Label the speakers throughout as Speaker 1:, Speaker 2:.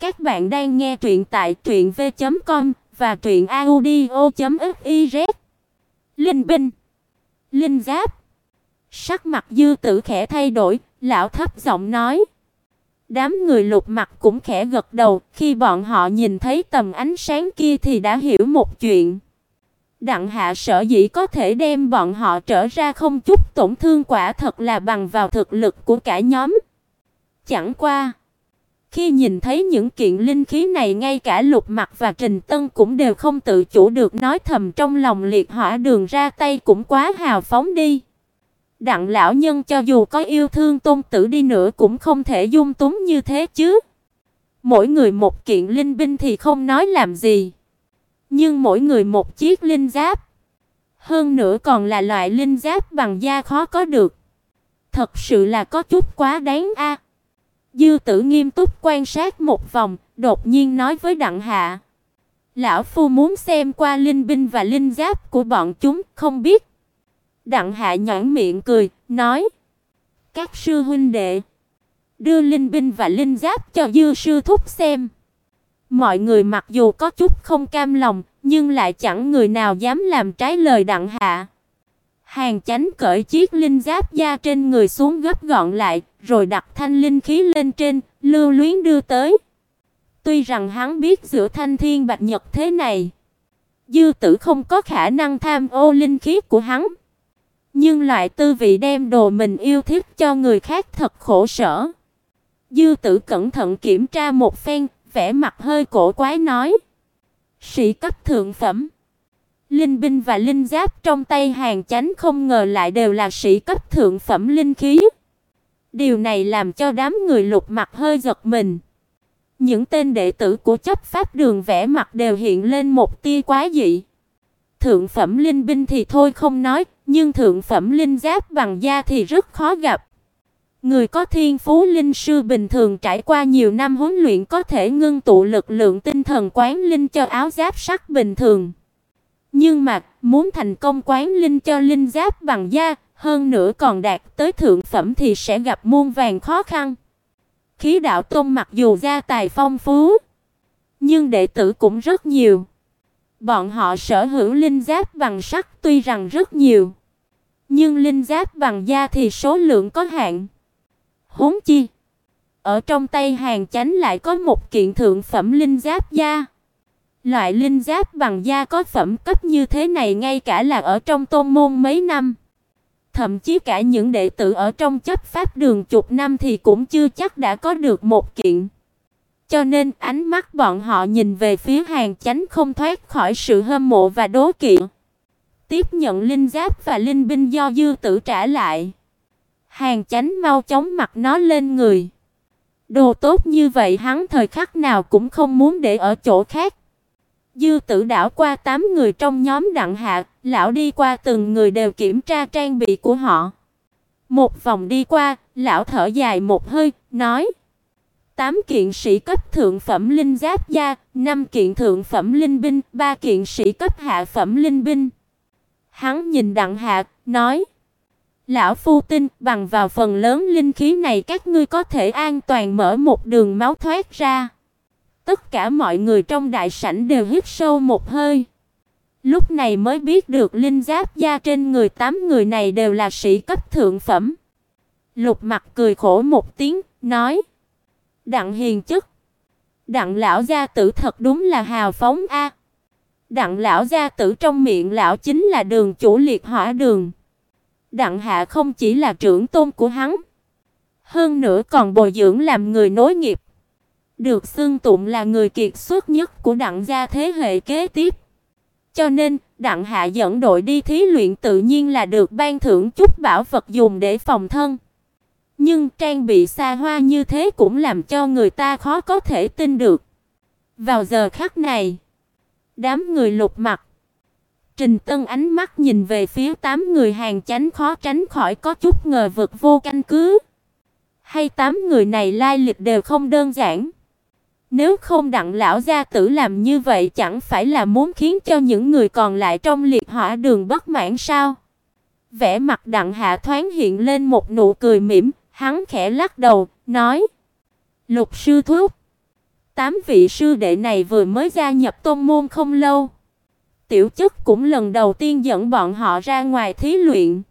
Speaker 1: Các bạn đang nghe truyện tại truyệnv.com và truyệnaudio.fiz. Linh binh, linh giáp. Sắc mặt Dư Tử khẽ thay đổi, lão thấp giọng nói: Đám người lục mặt cũng khẽ gật đầu, khi bọn họ nhìn thấy tầm ánh sáng kia thì đã hiểu một chuyện. Đặng Hạ sở dĩ có thể đem bọn họ trở ra không chút tổn thương quả thật là bằng vào thực lực của cả nhóm. Chẳng qua, khi nhìn thấy những kiện linh khí này, ngay cả Lục Mặc và Trình Tân cũng đều không tự chủ được nói thầm trong lòng liệt hỏa đường ra tay cũng quá hào phóng đi. Đặng lão nhân cho dù có yêu thương tôn tử đi nữa cũng không thể dung túng như thế chứ. Mỗi người một kiện linh binh thì không nói làm gì. Nhưng mỗi người một chiếc linh giáp. Hơn nữa còn là loại linh giáp bằng da khó có được. Thật sự là có chút quá đáng a. Dư Tử nghiêm túc quan sát một vòng, đột nhiên nói với Đặng Hạ: "Lão phu muốn xem qua linh binh và linh giáp của bọn chúng, không biết." Đặng Hạ nhõn miệng cười, nói: "Các sư huynh đệ, đưa linh binh và linh giáp cho Dư sư thúc xem." Mọi người mặc dù có chút không cam lòng, nhưng lại chẳng người nào dám làm trái lời Đặng Hạ. Hàng Chánh cởi chiếc linh giáp da trên người xuống gấp gọn lại, rồi đặt thanh linh khí lên trên, lưu luyến đưa tới. Tuy rằng hắn biết giữa thanh thiên bạch nhật thế này, dư tử không có khả năng tham ô linh khí của hắn. Nhưng loại tư vị đem đồ mình yêu thích cho người khác thật khổ sở. Dư tử cẩn thận kiểm tra một phen, vẻ mặt hơi cổ quái nói: "Sĩ cấp thượng phẩm." Linh binh và linh giáp trong tay Hàng Chánh không ngờ lại đều là sĩ cấp thượng phẩm linh khí. Điều này làm cho đám người lục mặt hơi giật mình. Những tên đệ tử của chấp pháp đường vẽ mặt đều hiện lên một tia quá dị. Thượng phẩm linh binh thì thôi không nói, nhưng thượng phẩm linh giáp bằng da thì rất khó gặp. Người có thiên phú linh sư bình thường trải qua nhiều năm huấn luyện có thể ngưng tụ lực lượng tinh thần quán linh cho áo giáp sắt bình thường. Nhưng mà muốn thành công quán linh cho linh giáp bằng da, hơn nữa còn đạt tới thượng phẩm thì sẽ gặp muôn vàng khó khăn. Khí đạo tông mặc dù gia tài phong phú, nhưng đệ tử cũng rất nhiều. Bọn họ sở hữu linh giáp bằng sắt tuy rằng rất nhiều, nhưng linh giáp bằng da thì số lượng có hạn. Huống chi, ở trong tay hàng chánh lại có một kiện thượng phẩm linh giáp da. Loại linh giáp bằng da có phẩm cấp như thế này ngay cả là ở trong tôn môn mấy năm, thậm chí cả những đệ tử ở trong chấp pháp đường chục năm thì cũng chưa chắc đã có được một kiện. Cho nên ánh mắt bọn họ nhìn về phía Hàng Chánh không thoát khỏi sự hâm mộ và đố kỵ. Tiếp nhận linh giáp và linh binh do dư tử trả lại. Hàng Chánh mau chóng mặc nó lên người. Đồ tốt như vậy hắn thời khắc nào cũng không muốn để ở chỗ khác. Dư Tử đảo qua tám người trong nhóm Đặng Hạ, lão đi qua từng người đều kiểm tra trang bị của họ. Một vòng đi qua, lão thở dài một hơi, nói: tám kiện sĩ cấp thượng phẩm linh giáp gia, năm kiện thượng phẩm linh binh, ba kiện sĩ cấp hạ phẩm linh binh." Hắn nhìn Đặng Hạ, nói: "Lão phu tin, bằng vào phần lớn linh khí này các ngươi có thể an toàn mở một đường máu thoát ra." Tất cả mọi người trong đại sảnh đều hít sâu một hơi. Lúc này mới biết được linh giáp da trên người tám người này đều là sĩ cấp thượng phẩm. Lục Mặc cười khổ một tiếng, nói: "Đặng hiền chức, Đặng lão gia tử thật đúng là hào phóng a." Đặng lão gia tử trong miệng lão chính là đường chủ liệt hỏa đường. Đặng hạ không chỉ là trưởng tôn của hắn, hơn nữa còn bồi dưỡng làm người nối nghiệp được xưng tụng là người kiệt xuất nhất của đặng gia thế hệ kế tiếp. Cho nên, đặng hạ dẫn đội đi thí luyện tự nhiên là được ban thưởng chút bảo vật dùng để phòng thân. Nhưng trang bị xa hoa như thế cũng làm cho người ta khó có thể tin được. Vào giờ khắc này, đám người lục mặt Trình Tân ánh mắt nhìn về phía tám người hàng chánh khó tránh khỏi có chút ngờ vực vô căn cứ. Hay tám người này lai lịch đều không đơn giản. Nếu không đặng lão gia tử làm như vậy chẳng phải là muốn khiến cho những người còn lại trong liệt hỏa đường bất mãn sao? Vẻ mặt đặng hạ thoáng hiện lên một nụ cười mỉm, hắn khẽ lắc đầu, nói: "Lục sư thúc, Tám vị sư đệ này vừa mới gia nhập tôn môn không lâu. Tiểu chất cũng lần đầu tiên dẫn bọn họ ra ngoài thí luyện.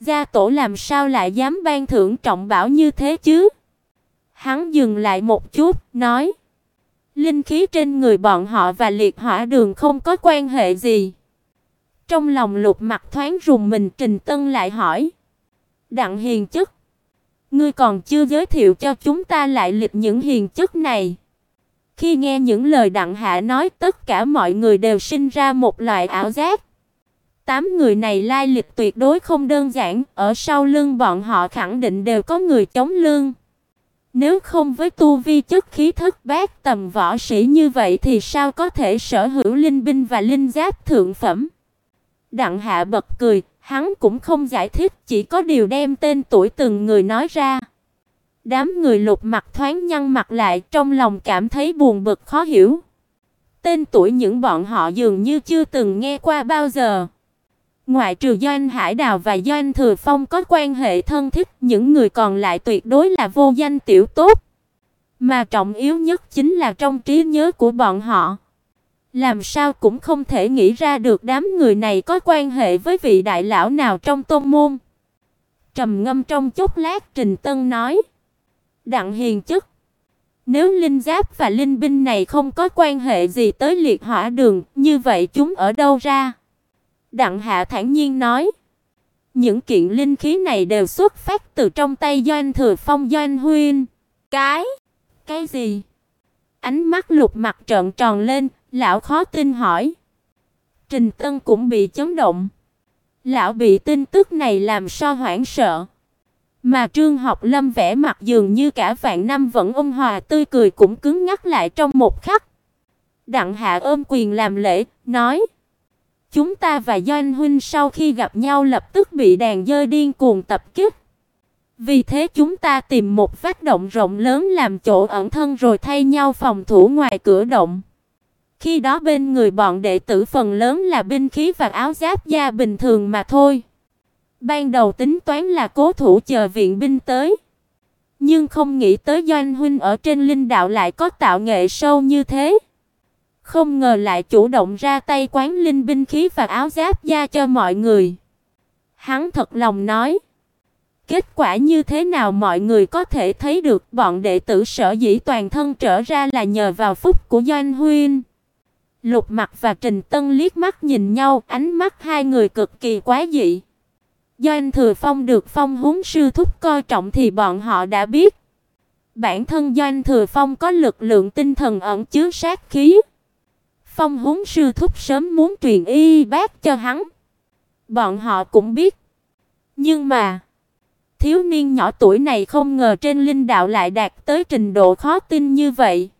Speaker 1: Gia tổ làm sao lại dám ban thưởng trọng bảo như thế chứ? Hắn dừng lại một chút, nói: Linh khí trên người bọn họ và liệt hỏa đường không có quan hệ gì. Trong lòng Lục Mặc thoáng rùng mình, Trình Tân lại hỏi: "Đặng Hiền chức ngươi còn chưa giới thiệu cho chúng ta lại lịch những hiền chức này?" Khi nghe những lời Đặng Hạ nói, tất cả mọi người đều sinh ra một loại ảo giác. Tám người này lai lịch tuyệt đối không đơn giản, ở sau lưng bọn họ khẳng định đều có người chống lưng. Nếu không với tu vi chất khí thất bát tầm võ sĩ như vậy thì sao có thể sở hữu linh binh và linh giáp thượng phẩm? Đặng Hạ bật cười, hắn cũng không giải thích, chỉ có điều đem tên tuổi từng người nói ra. Đám người lục mặt thoáng nhăn mặt lại, trong lòng cảm thấy buồn bực khó hiểu. Tên tuổi những bọn họ dường như chưa từng nghe qua bao giờ. Ngoại trừ Doanh Hải Đào và Doanh Thừa Phong có quan hệ thân thiết, những người còn lại tuyệt đối là vô danh tiểu tốt. Mà trọng yếu nhất chính là trong trí nhớ của bọn họ. Làm sao cũng không thể nghĩ ra được đám người này có quan hệ với vị đại lão nào trong tôn môn. Trầm ngâm trong chốc lát Trình Tân nói: "Đặng Hiền chức, nếu linh giáp và linh binh này không có quan hệ gì tới liệt hỏa đường, như vậy chúng ở đâu ra?" Đặng Hạ thản nhiên nói: "Những kiện linh khí này đều xuất phát từ trong tay Doanh Thừa Phong Doanh Huynh." "Cái? Cái gì?" Ánh mắt Lục Mặc trợn tròn lên, lão khó tin hỏi. Trình Tân cũng bị chấn động. Lão bị tin tức này làm sao hoảng sợ. Mà Trương Học Lâm vẻ mặt dường như cả vạn năm vẫn ôn hòa tươi cười cũng cứng ngắc lại trong một khắc. Đặng Hạ ôm quyền làm lễ, nói: Chúng ta và Doanh huynh sau khi gặp nhau lập tức bị đàn dơi điên cuồng tập kích. Vì thế chúng ta tìm một vách động rộng lớn làm chỗ ẩn thân rồi thay nhau phòng thủ ngoài cửa động. Khi đó bên người bọn đệ tử phần lớn là binh khí và áo giáp da bình thường mà thôi. Ban đầu tính toán là cố thủ chờ viện binh tới. Nhưng không nghĩ tới Doanh huynh ở trên linh đạo lại có tạo nghệ sâu như thế. Không ngờ lại chủ động ra tay quán linh binh khí và áo giáp da cho mọi người. Hắn thật lòng nói, kết quả như thế nào mọi người có thể thấy được, bọn đệ tử sở dĩ toàn thân trở ra là nhờ vào phúc của Doanh huynh. Lục Mặc và Trình Tân liếc mắt nhìn nhau, ánh mắt hai người cực kỳ quái dị. Doanh Thừa Phong được Phong huống sư thúc coi trọng thì bọn họ đã biết. Bản thân Doanh Thừa Phong có lực lượng tinh thần ẩn chứa sát khí. Phong Húng sư thúc sớm muốn truyền y bác cho hắn. Bọn họ cũng biết. Nhưng mà thiếu niên nhỏ tuổi này không ngờ trên linh đạo lại đạt tới trình độ khó tin như vậy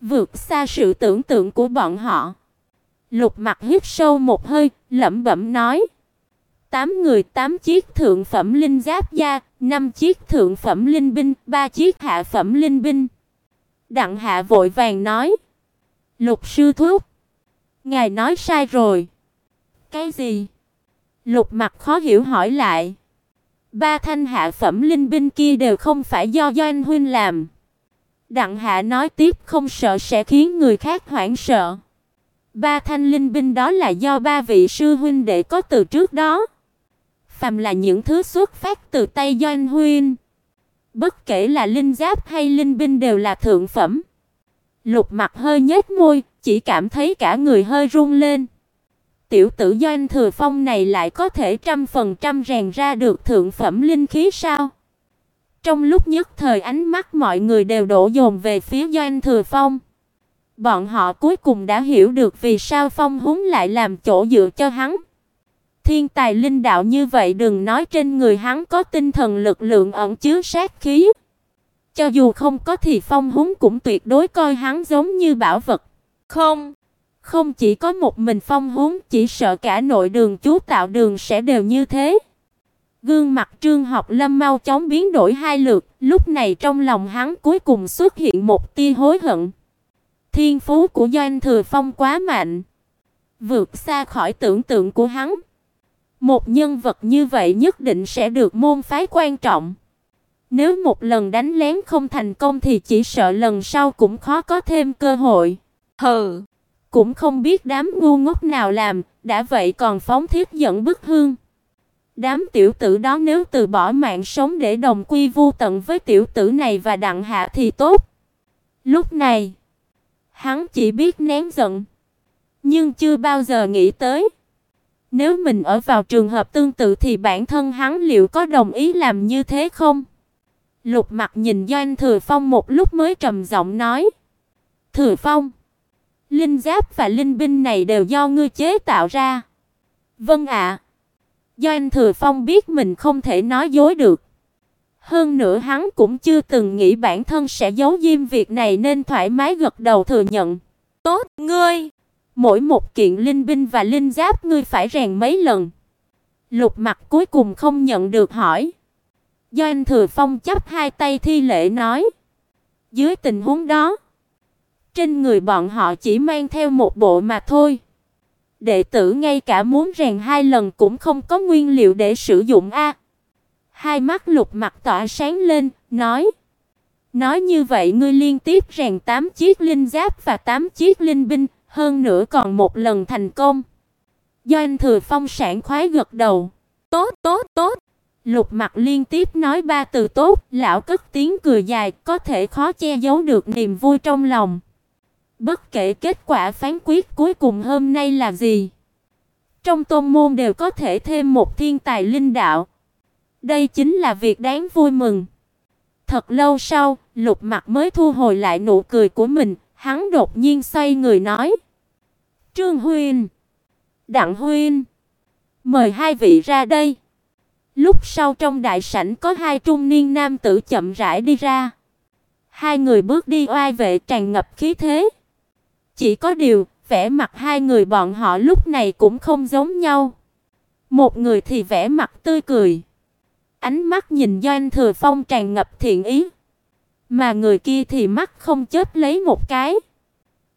Speaker 1: vượt xa sự tưởng tượng của bọn họ. Lục Mặc hít sâu một hơi, lẩm bẩm nói: tám người, tám chiếc thượng phẩm linh giáp da, năm chiếc thượng phẩm linh binh, ba chiếc hạ phẩm linh binh." Đặng Hạ vội vàng nói: "Lục sư thúc, ngài nói sai rồi." "Cái gì?" Lục Mặc khó hiểu hỏi lại. Ba thanh hạ phẩm linh binh kia đều không phải do Doanh huynh làm. Đặng Hạ nói tiếp không sợ sẽ khiến người khác hoảng sợ. Ba thanh linh binh đó là do ba vị sư huynh đệ có từ trước đó. Phàm là những thứ xuất phát từ tay Doanh huynh. Bất kể là linh giáp hay linh binh đều là thượng phẩm. Lục Mặc hơi nhếch môi, chỉ cảm thấy cả người hơi run lên. Tiểu tử Doanh Thừa Phong này lại có thể trăm phần trăm rèn ra được thượng phẩm linh khí sao? Trong lúc nhất thời ánh mắt mọi người đều đổ dồn về phía Doanh Thừa Phong. Bọn họ cuối cùng đã hiểu được vì sao Phong Húng lại làm chỗ dựa cho hắn. Thiên tài linh đạo như vậy đừng nói trên người hắn có tinh thần lực lượng ẩn chứa sát khí. Cho dù không có thì Phong Húng cũng tuyệt đối coi hắn giống như bảo vật. Không, không chỉ có một mình Phong huống chỉ sợ cả nội đường chú tạo đường sẽ đều như thế. Gương mặt Trương Học Lâm mau chóng biến đổi hai lượt, lúc này trong lòng hắn cuối cùng xuất hiện một tia hối hận. Thiên phú của Doanh Thừa Phong quá mạnh, vượt xa khỏi tưởng tượng của hắn. Một nhân vật như vậy nhất định sẽ được môn phái quan trọng. Nếu một lần đánh lén không thành công thì chỉ sợ lần sau cũng khó có thêm cơ hội.
Speaker 2: Hừ,
Speaker 1: cũng không biết đám ngu ngốc nào làm, đã vậy còn phóng thiết dẫn bức hương. Đám tiểu tử đó nếu từ bỏ mạng sống để đồng quy vu tận với tiểu tử này và đặng hạ thì tốt. Lúc này, hắn chỉ biết nén giận, nhưng chưa bao giờ nghĩ tới nếu mình ở vào trường hợp tương tự thì bản thân hắn liệu có đồng ý làm như thế không? Lục Mặc nhìn Doanh Thừa Phong một lúc mới trầm giọng nói: "Thừa Phong, linh giáp và linh binh này đều do ngươi chế tạo ra." "Vâng ạ." Do anh Thừa Phong biết mình không thể nói dối được. Hơn nữa hắn cũng chưa từng nghĩ bản thân sẽ giấu diêm việc này nên thoải mái gật đầu thừa nhận.
Speaker 2: "Tốt, ngươi."
Speaker 1: Mỗi một kiện linh binh và linh giáp ngươi phải rèn mấy lần. Lục Mặc cuối cùng không nhận được hỏi. Do anh Thừa Phong chắp hai tay thi lễ nói: "Dưới tình huống đó, trên người bọn họ chỉ mang theo một bộ mà thôi. Đệ tử ngay cả muốn rèn hai lần cũng không có nguyên liệu để sử dụng a." Hai mắt Lục Mặc tỏa sáng lên, nói: Nói như vậy ngươi liên tiếp rèn 8 chiếc linh giáp và 8 chiếc linh binh, hơn nữa còn một lần thành công. doanh Thừa Phong sản khoái gật đầu.
Speaker 2: Tốt, tốt, tốt.
Speaker 1: Lục Mặc liên tiếp nói ba từ tốt, lão cất tiếng cười dài, có thể khó che giấu được niềm vui trong lòng. Bất kể kết quả phán quyết cuối cùng hôm nay là gì, trong tôn môn đều có thể thêm một thiên tài linh đạo. Đây chính là việc đáng vui mừng. Thật lâu sau, Lục Mặc mới thu hồi lại nụ cười của mình, hắn đột nhiên xoay người nói: Trương Huynh, Đặng Huynh, mời hai vị ra đây. Lúc sau trong đại sảnh có hai trung niên nam tử chậm rãi đi ra. Hai người bước đi oai vệ tràn ngập khí thế. Chỉ có điều, vẻ mặt hai người bọn họ lúc này cũng không giống nhau. Một người thì vẻ mặt tươi cười, ánh mắt nhìn Doanh Thừa Phong tràn ngập thiện ý, mà người kia thì mắt không chớp lấy một cái,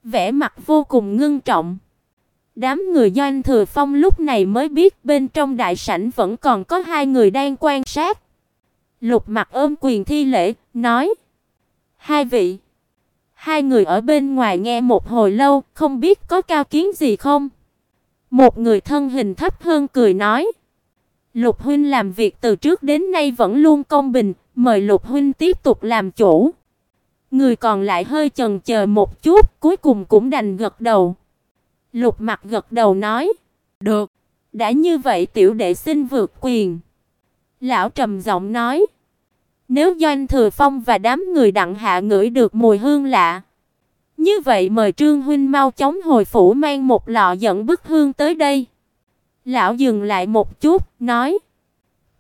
Speaker 1: vẻ mặt vô cùng ngưng trọng. Đám người Doanh Thừa Phong lúc này mới biết bên trong đại sảnh vẫn còn có hai người đang quan sát. Lục Mặc ôm quyền thi lễ, nói: "Hai vị, hai người ở bên ngoài nghe một hồi lâu, không biết có cao kiến gì không?" Một người thân hình thấp hơn cười nói: "Lục huynh làm việc từ trước đến nay vẫn luôn công bình, mời Lục huynh tiếp tục làm chủ." Người còn lại hơi chần chờ một chút, cuối cùng cũng đành gật đầu. Lục Mặc gật đầu nói, "Được, đã như vậy tiểu đệ xin vượt quyền." Lão trầm giọng nói, "Nếu Doanh Thừa Phong và đám người đặng hạ ngửi được mùi hương lạ, như vậy mời Trương huynh mau chóng hồi phủ mang một lọ dẫn bức hương tới đây." Lão dừng lại một chút, nói,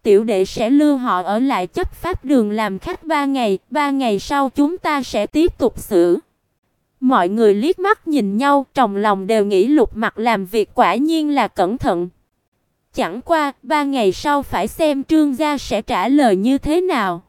Speaker 1: "Tiểu đệ sẽ lưu họ ở lại chấp pháp đường làm khách ba ngày, ba ngày sau chúng ta sẽ tiếp tục xử." Mọi người liếc mắt nhìn nhau, trong lòng đều nghĩ Lục Mặc làm việc quả nhiên là cẩn thận. Chẳng qua, ba ngày sau phải xem Trương gia sẽ trả lời như thế nào.